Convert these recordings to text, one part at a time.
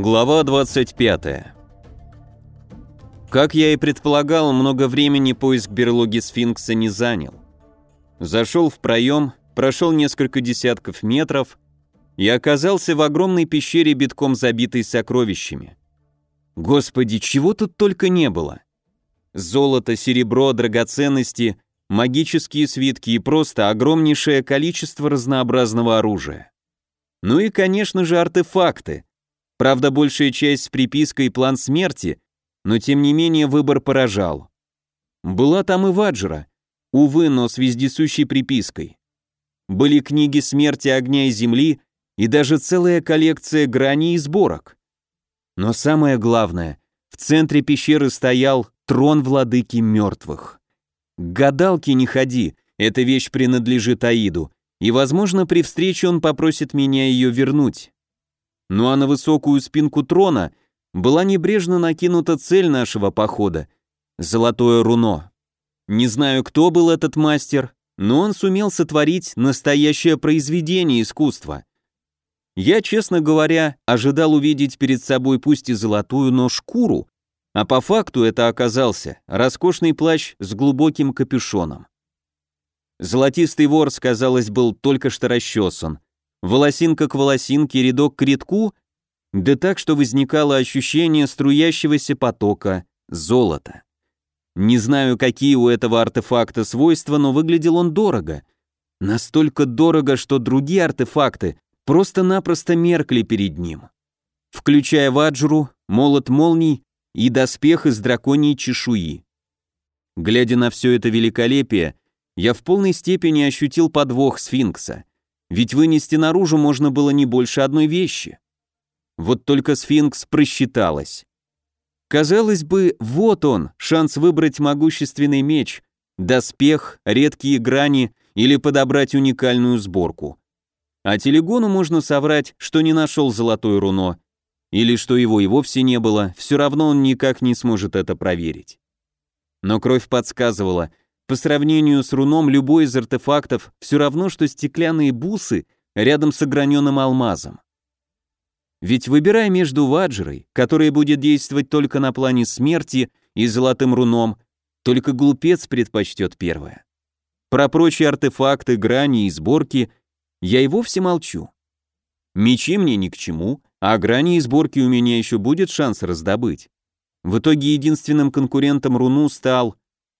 Глава 25. Как я и предполагал, много времени поиск берлоги сфинкса не занял. Зашел в проем, прошел несколько десятков метров и оказался в огромной пещере, битком забитой сокровищами. Господи, чего тут только не было. Золото, серебро, драгоценности, магические свитки и просто огромнейшее количество разнообразного оружия. Ну и, конечно же, артефакты – Правда, большая часть с припиской «план смерти», но тем не менее выбор поражал. Была там и Ваджра, увы, но с вездесущей припиской. Были книги смерти огня и земли и даже целая коллекция граней и сборок. Но самое главное, в центре пещеры стоял трон владыки мертвых. К гадалке не ходи, эта вещь принадлежит Аиду, и, возможно, при встрече он попросит меня ее вернуть. Ну а на высокую спинку трона была небрежно накинута цель нашего похода — золотое руно. Не знаю, кто был этот мастер, но он сумел сотворить настоящее произведение искусства. Я, честно говоря, ожидал увидеть перед собой пусть и золотую, но шкуру, а по факту это оказался роскошный плащ с глубоким капюшоном. Золотистый ворс, казалось, был только что расчесан, волосинка к волосинке, рядок к рядку, да так, что возникало ощущение струящегося потока золота. Не знаю, какие у этого артефакта свойства, но выглядел он дорого. Настолько дорого, что другие артефакты просто-напросто меркли перед ним. Включая ваджру, молот молний и доспех из драконьей чешуи. Глядя на все это великолепие, я в полной степени ощутил подвох сфинкса. Ведь вынести наружу можно было не больше одной вещи. Вот только сфинкс просчиталась. Казалось бы, вот он, шанс выбрать могущественный меч, доспех, редкие грани или подобрать уникальную сборку. А телегону можно соврать, что не нашел золотое руно, или что его и вовсе не было, все равно он никак не сможет это проверить. Но кровь подсказывала, по сравнению с руном любой из артефактов все равно, что стеклянные бусы рядом с ограненным алмазом. Ведь выбирая между ваджерой, которая будет действовать только на плане смерти, и золотым руном, только глупец предпочтет первое. Про прочие артефакты, грани и сборки я и вовсе молчу. Мечи мне ни к чему, а грани и сборки у меня еще будет шанс раздобыть. В итоге единственным конкурентом руну стал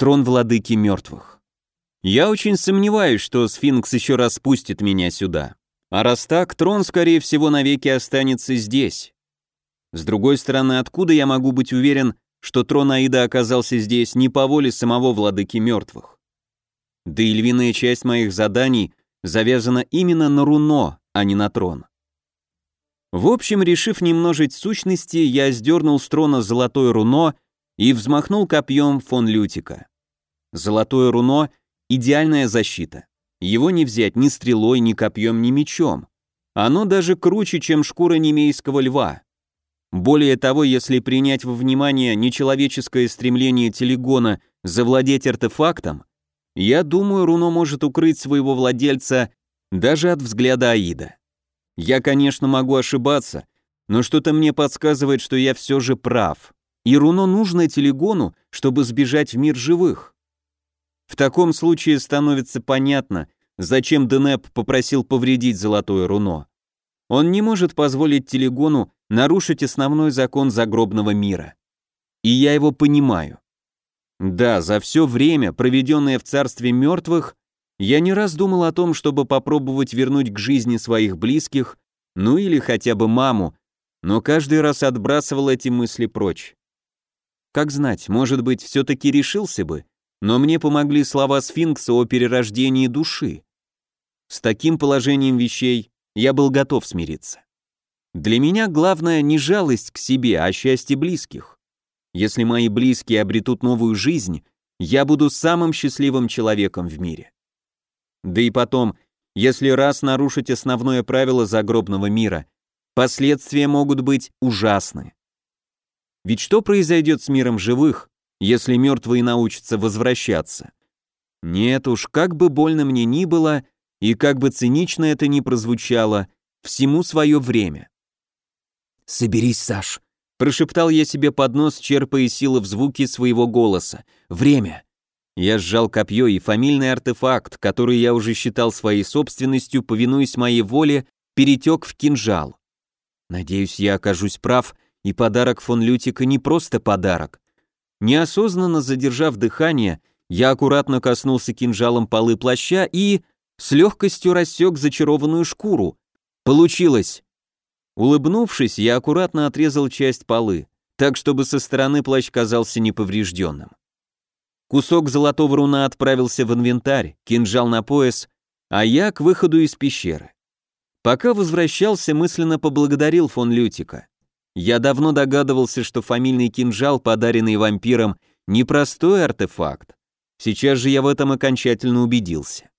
трон владыки мертвых. Я очень сомневаюсь, что сфинкс еще раз спустит меня сюда. А раз так, трон, скорее всего, навеки останется здесь. С другой стороны, откуда я могу быть уверен, что трон Аида оказался здесь не по воле самого владыки мертвых? Да и львиная часть моих заданий завязана именно на руно, а не на трон. В общем, решив не сущности, я сдернул с трона золотое руно и взмахнул копьем фон Лютика. Золотое руно — идеальная защита. Его не взять ни стрелой, ни копьем, ни мечом. Оно даже круче, чем шкура немейского льва. Более того, если принять во внимание нечеловеческое стремление Телегона завладеть артефактом, я думаю, руно может укрыть своего владельца даже от взгляда Аида. Я, конечно, могу ошибаться, но что-то мне подсказывает, что я все же прав. И руно нужно Телегону, чтобы сбежать в мир живых. В таком случае становится понятно, зачем Денеп попросил повредить золотое руно. Он не может позволить Телегону нарушить основной закон загробного мира. И я его понимаю. Да, за все время, проведенное в царстве мертвых, я не раз думал о том, чтобы попробовать вернуть к жизни своих близких, ну или хотя бы маму, но каждый раз отбрасывал эти мысли прочь. Как знать, может быть, все-таки решился бы, но мне помогли слова сфинкса о перерождении души. С таким положением вещей я был готов смириться. Для меня главное не жалость к себе, а счастье близких. Если мои близкие обретут новую жизнь, я буду самым счастливым человеком в мире. Да и потом, если раз нарушить основное правило загробного мира, последствия могут быть ужасны. Ведь что произойдет с миром живых, если мертвые научатся возвращаться. Нет уж, как бы больно мне ни было, и как бы цинично это ни прозвучало, всему свое время. «Соберись, Саш», — прошептал я себе под нос, черпая силы в звуке своего голоса. «Время». Я сжал копье, и фамильный артефакт, который я уже считал своей собственностью, повинуясь моей воле, перетек в кинжал. Надеюсь, я окажусь прав, и подарок фон Лютика не просто подарок. Неосознанно задержав дыхание, я аккуратно коснулся кинжалом полы плаща и с легкостью рассек зачарованную шкуру. Получилось! Улыбнувшись, я аккуратно отрезал часть полы, так чтобы со стороны плащ казался неповрежденным. Кусок золотого руна отправился в инвентарь, кинжал на пояс, а я к выходу из пещеры. Пока возвращался, мысленно поблагодарил фон Лютика. Я давно догадывался, что фамильный кинжал, подаренный вампиром, непростой артефакт. Сейчас же я в этом окончательно убедился.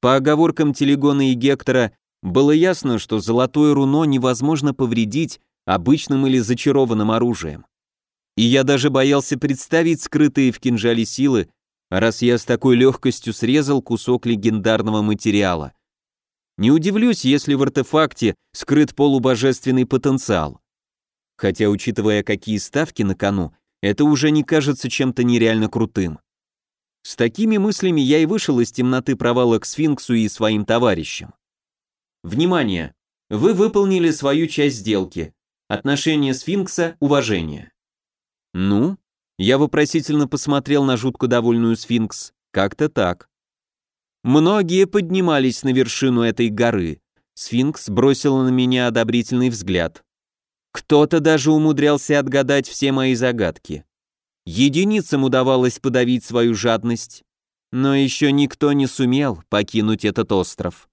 По оговоркам Телегона и Гектора было ясно, что золотое руно невозможно повредить обычным или зачарованным оружием. И я даже боялся представить скрытые в кинжале силы, раз я с такой легкостью срезал кусок легендарного материала. Не удивлюсь, если в артефакте скрыт полубожественный потенциал. Хотя, учитывая, какие ставки на кону, это уже не кажется чем-то нереально крутым. С такими мыслями я и вышел из темноты провала к сфинксу и своим товарищам. Внимание! Вы выполнили свою часть сделки. Отношение сфинкса – уважение. Ну? Я вопросительно посмотрел на жутко довольную сфинкс. Как-то так. Многие поднимались на вершину этой горы. Сфинкс бросила на меня одобрительный взгляд. Кто-то даже умудрялся отгадать все мои загадки. Единицам удавалось подавить свою жадность, но еще никто не сумел покинуть этот остров.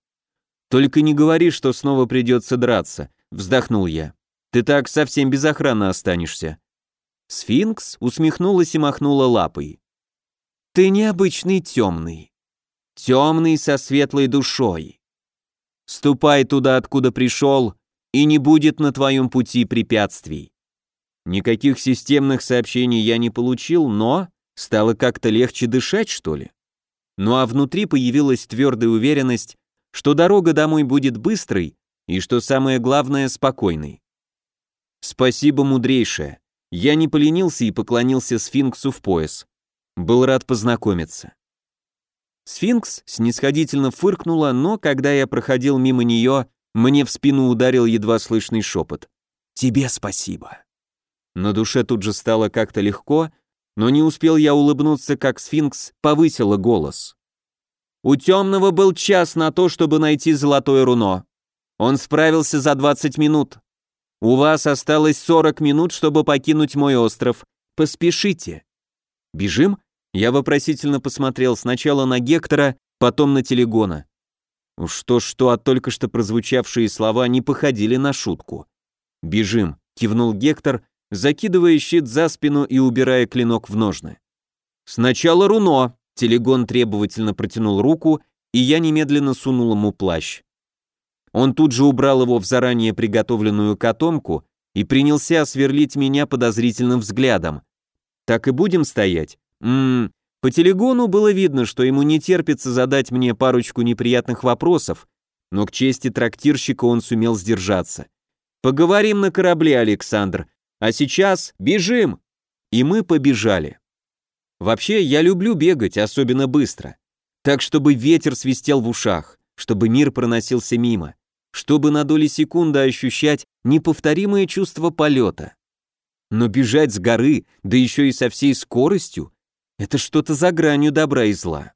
«Только не говори, что снова придется драться», — вздохнул я. «Ты так совсем без охраны останешься». Сфинкс усмехнулась и махнула лапой. «Ты необычный темный темный со светлой душой. Ступай туда, откуда пришел, и не будет на твоем пути препятствий. Никаких системных сообщений я не получил, но стало как-то легче дышать, что ли. Ну а внутри появилась твердая уверенность, что дорога домой будет быстрой и, что самое главное, спокойной. Спасибо, мудрейшая. Я не поленился и поклонился сфинксу в пояс. Был рад познакомиться. Сфинкс снисходительно фыркнула, но когда я проходил мимо нее, мне в спину ударил едва слышный шепот. «Тебе спасибо». На душе тут же стало как-то легко, но не успел я улыбнуться, как сфинкс повысила голос. «У темного был час на то, чтобы найти золотое руно. Он справился за 20 минут. У вас осталось 40 минут, чтобы покинуть мой остров. Поспешите». «Бежим?» Я вопросительно посмотрел сначала на Гектора, потом на Телегона. Уж что-что, а только что прозвучавшие слова не походили на шутку. «Бежим», — кивнул Гектор, закидывая щит за спину и убирая клинок в ножны. «Сначала руно», — Телегон требовательно протянул руку, и я немедленно сунул ему плащ. Он тут же убрал его в заранее приготовленную котомку и принялся сверлить меня подозрительным взглядом. «Так и будем стоять?» Ммм, по телегону было видно, что ему не терпится задать мне парочку неприятных вопросов, но к чести трактирщика он сумел сдержаться. «Поговорим на корабле, Александр, а сейчас бежим!» И мы побежали. Вообще, я люблю бегать, особенно быстро. Так, чтобы ветер свистел в ушах, чтобы мир проносился мимо, чтобы на доли секунды ощущать неповторимое чувство полета. Но бежать с горы, да еще и со всей скоростью, это что-то за гранью добра и зла.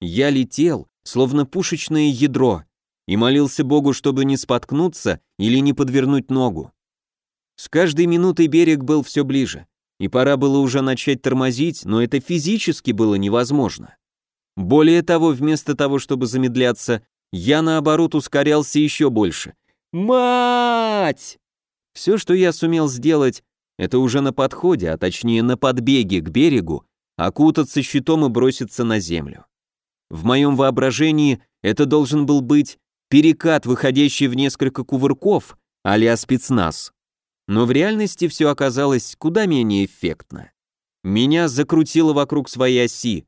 Я летел, словно пушечное ядро, и молился Богу, чтобы не споткнуться или не подвернуть ногу. С каждой минутой берег был все ближе, и пора было уже начать тормозить, но это физически было невозможно. Более того, вместо того, чтобы замедляться, я наоборот ускорялся еще больше. Мать! Все, что я сумел сделать, это уже на подходе, а точнее на подбеге к берегу, окутаться щитом и броситься на землю. В моем воображении это должен был быть перекат, выходящий в несколько кувырков, а спецназ. Но в реальности все оказалось куда менее эффектно. Меня закрутило вокруг своей оси.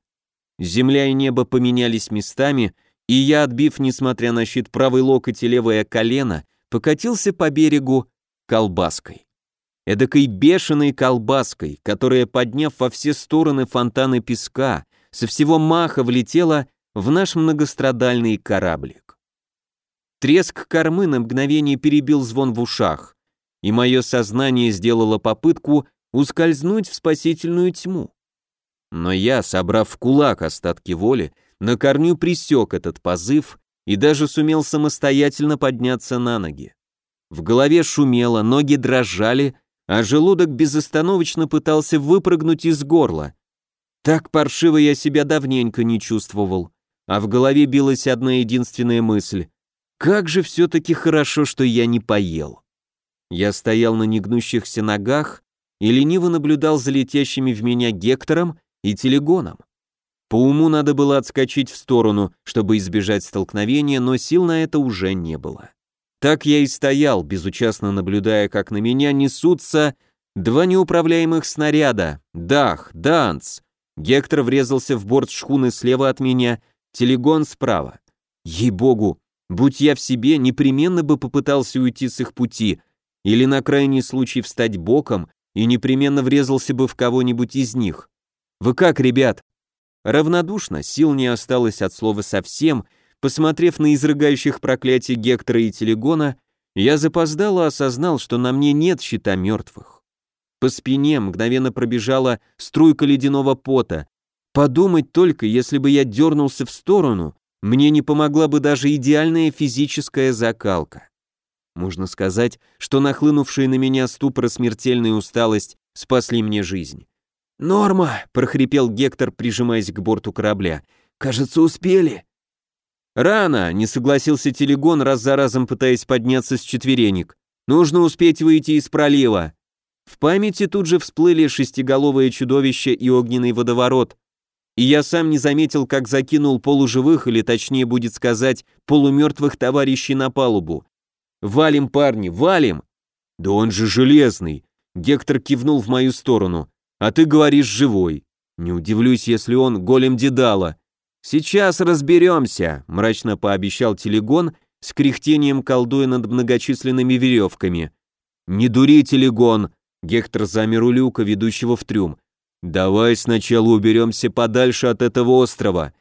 Земля и небо поменялись местами, и я, отбив, несмотря на щит, правый локоть и левое колено, покатился по берегу колбаской. Эдакой бешеной колбаской, которая, подняв во все стороны фонтаны песка, со всего маха влетела в наш многострадальный кораблик. Треск кормы на мгновение перебил звон в ушах, и мое сознание сделало попытку ускользнуть в спасительную тьму. Но я, собрав в кулак остатки воли, на корню присек этот позыв и даже сумел самостоятельно подняться на ноги. В голове шумело, ноги дрожали, а желудок безостановочно пытался выпрыгнуть из горла. Так паршиво я себя давненько не чувствовал, а в голове билась одна единственная мысль. Как же все-таки хорошо, что я не поел. Я стоял на негнущихся ногах и лениво наблюдал за летящими в меня Гектором и Телегоном. По уму надо было отскочить в сторону, чтобы избежать столкновения, но сил на это уже не было. Так я и стоял, безучастно наблюдая, как на меня несутся два неуправляемых снаряда. Дах, Данц. Гектор врезался в борт шхуны слева от меня, Телегон справа. Ей-богу, будь я в себе, непременно бы попытался уйти с их пути, или на крайний случай встать боком и непременно врезался бы в кого-нибудь из них. Вы как, ребят? Равнодушно, сил не осталось от слова совсем, посмотрев на изрыгающих проклятий Гектора и Телегона, я запоздало осознал, что на мне нет щита мертвых. По спине мгновенно пробежала струйка ледяного пота. Подумать только, если бы я дернулся в сторону, мне не помогла бы даже идеальная физическая закалка. Можно сказать, что нахлынувшие на меня ступор смертельная усталость спасли мне жизнь. «Норма!» — прохрипел Гектор, прижимаясь к борту корабля. «Кажется, успели!» «Рано!» — не согласился Телегон, раз за разом пытаясь подняться с четверенек. «Нужно успеть выйти из пролива!» В памяти тут же всплыли шестиголовое чудовище и огненный водоворот, и я сам не заметил, как закинул полуживых, или точнее будет сказать, полумертвых товарищей на палубу. «Валим, парни, валим!» «Да он же железный!» Гектор кивнул в мою сторону. «А ты говоришь живой. Не удивлюсь, если он голем Дедала». «Сейчас разберемся», — мрачно пообещал Телегон, с кряхтением колдуя над многочисленными веревками. «Не дури, Телегон!» — Гектор замер у люка, ведущего в трюм. «Давай сначала уберемся подальше от этого острова.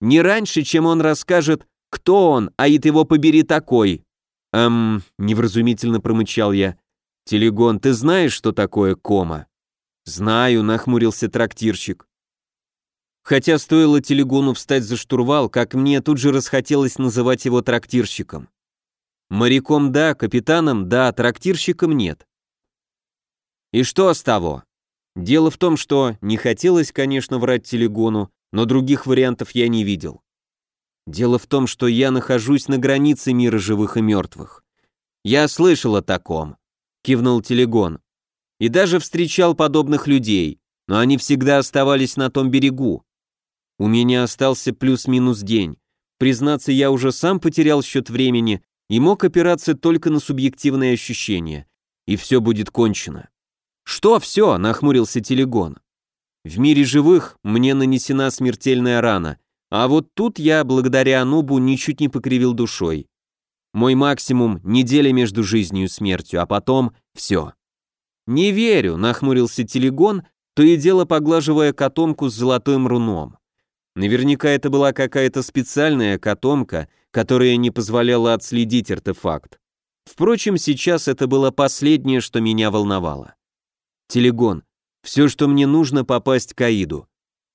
Не раньше, чем он расскажет, кто он, а и его побери такой». «Эм...» — невразумительно промычал я. «Телегон, ты знаешь, что такое кома?» «Знаю», — нахмурился трактирщик. Хотя стоило Телегону встать за штурвал, как мне тут же расхотелось называть его трактирщиком. Моряком да, капитаном да, трактирщиком нет. И что с того? Дело в том, что не хотелось, конечно, врать Телегону, но других вариантов я не видел. Дело в том, что я нахожусь на границе мира живых и мертвых. Я слышал о таком, кивнул Телегон. И даже встречал подобных людей, но они всегда оставались на том берегу. У меня остался плюс-минус день. Признаться, я уже сам потерял счет времени и мог опираться только на субъективные ощущения. И все будет кончено. «Что все?» — нахмурился Телегон. «В мире живых мне нанесена смертельная рана, а вот тут я, благодаря Анубу, ничуть не покривил душой. Мой максимум — неделя между жизнью и смертью, а потом — все». «Не верю», — нахмурился Телегон, то и дело поглаживая котомку с золотым руном. Наверняка это была какая-то специальная котомка, которая не позволяла отследить артефакт. Впрочем, сейчас это было последнее, что меня волновало. Телегон. Все, что мне нужно, попасть к Аиду.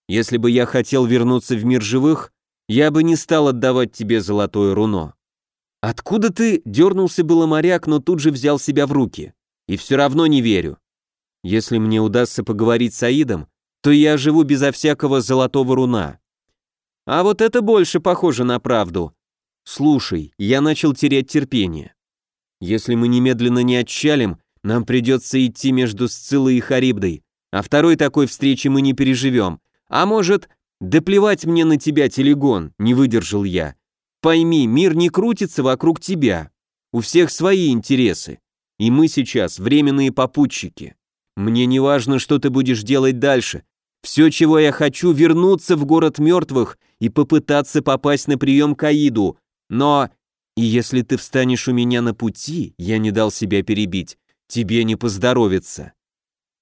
Если бы я хотел вернуться в мир живых, я бы не стал отдавать тебе золотое руно. Откуда ты? Дернулся было моряк, но тут же взял себя в руки. И все равно не верю. Если мне удастся поговорить с Аидом, то я живу безо всякого золотого руна. А вот это больше похоже на правду. Слушай, я начал терять терпение. Если мы немедленно не отчалим, нам придется идти между Сциллой и Харибдой, а второй такой встречи мы не переживем. А может, да плевать мне на тебя, Телегон, не выдержал я. Пойми, мир не крутится вокруг тебя. У всех свои интересы. И мы сейчас временные попутчики. Мне не важно, что ты будешь делать дальше. Все, чего я хочу, вернуться в город мертвых и попытаться попасть на прием к Аиду. Но... И если ты встанешь у меня на пути, я не дал себя перебить, тебе не поздоровится.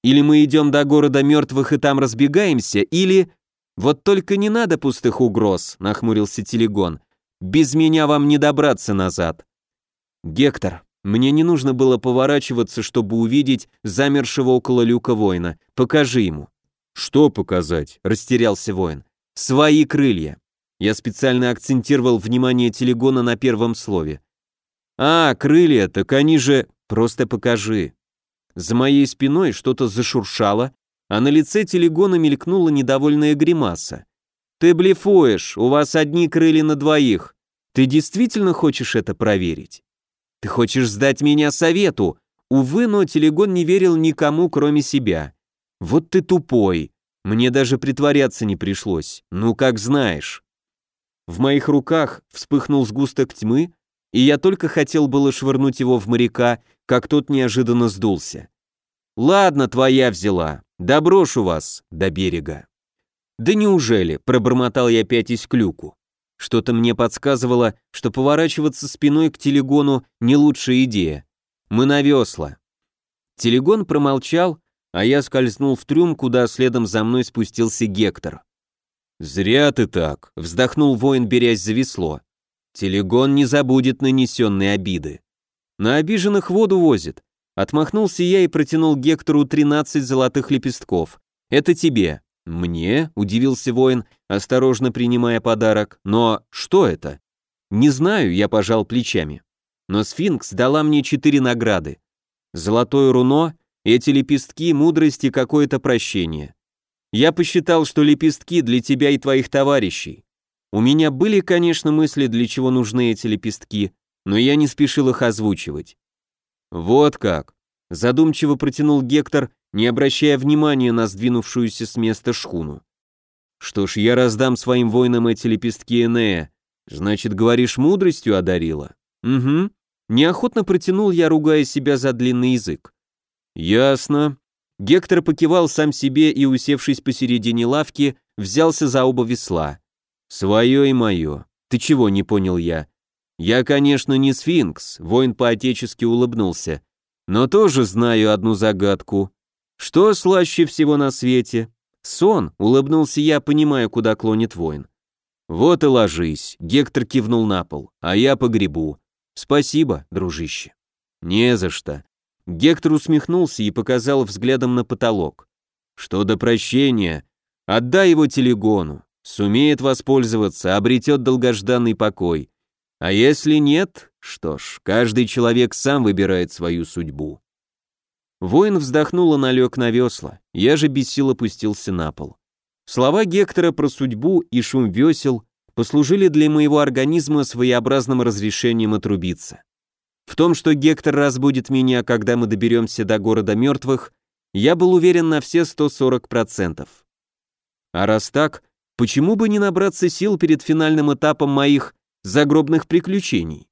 Или мы идем до города мертвых и там разбегаемся, или... Вот только не надо пустых угроз, нахмурился Телегон. Без меня вам не добраться назад. Гектор, мне не нужно было поворачиваться, чтобы увидеть замершего около люка воина. Покажи ему. Что показать? Растерялся воин. Свои крылья. Я специально акцентировал внимание Телегона на первом слове. А, крылья, так они же... Просто покажи. За моей спиной что-то зашуршало, а на лице Телегона мелькнула недовольная гримаса. «Ты блефуешь, у вас одни крылья на двоих. Ты действительно хочешь это проверить? Ты хочешь сдать меня совету?» Увы, но Телегон не верил никому, кроме себя. «Вот ты тупой. Мне даже притворяться не пришлось. Ну, как знаешь». В моих руках вспыхнул сгусток тьмы, и я только хотел было швырнуть его в моряка, как тот неожиданно сдулся. «Ладно, твоя взяла. Доброшу вас до берега». «Да неужели?» — пробормотал я пятясь к люку. Что-то мне подсказывало, что поворачиваться спиной к телегону не лучшая идея. Мы на весла. Телегон промолчал, а я скользнул в трюм, куда следом за мной спустился Гектор. «Зря ты так», — вздохнул воин, берясь за весло. Телегон не забудет нанесенные обиды. На обиженных воду возит. Отмахнулся я и протянул Гектору 13 золотых лепестков. Это тебе. Мне? Удивился воин, осторожно принимая подарок. Но что это? Не знаю, я пожал плечами. Но сфинкс дала мне четыре награды. Золотое руно, эти лепестки, мудрость и какое-то прощение. Я посчитал, что лепестки для тебя и твоих товарищей. У меня были, конечно, мысли, для чего нужны эти лепестки, но я не спешил их озвучивать. Вот как. Задумчиво протянул Гектор, не обращая внимания на сдвинувшуюся с места шхуну. Что ж, я раздам своим воинам эти лепестки Энея. Значит, говоришь, мудростью одарила? Угу. Неохотно протянул я, ругая себя за длинный язык. Ясно. Гектор покивал сам себе и, усевшись посередине лавки, взялся за оба весла. «Свое и мое. Ты чего, не понял я?» «Я, конечно, не сфинкс», — воин поотечески улыбнулся, «но тоже знаю одну загадку. Что слаще всего на свете?» «Сон», — улыбнулся я, понимая, куда клонит воин. «Вот и ложись», — Гектор кивнул на пол, «а я погребу. Спасибо, дружище». «Не за что». Гектор усмехнулся и показал взглядом на потолок. «Что до прощения, отдай его телегону. Сумеет воспользоваться, обретет долгожданный покой. А если нет, что ж, каждый человек сам выбирает свою судьбу. Воин вздохнул и налег на весла, я же без сил опустился на пол. Слова Гектора про судьбу и шум весел послужили для моего организма своеобразным разрешением отрубиться. В том, что Гектор разбудит меня, когда мы доберемся до города мертвых, я был уверен на все 140%. А раз так, Почему бы не набраться сил перед финальным этапом моих загробных приключений?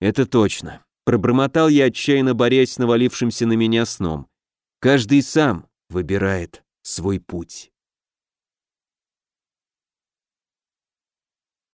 Это точно. Пробормотал я, отчаянно борясь с навалившимся на меня сном. Каждый сам выбирает свой путь.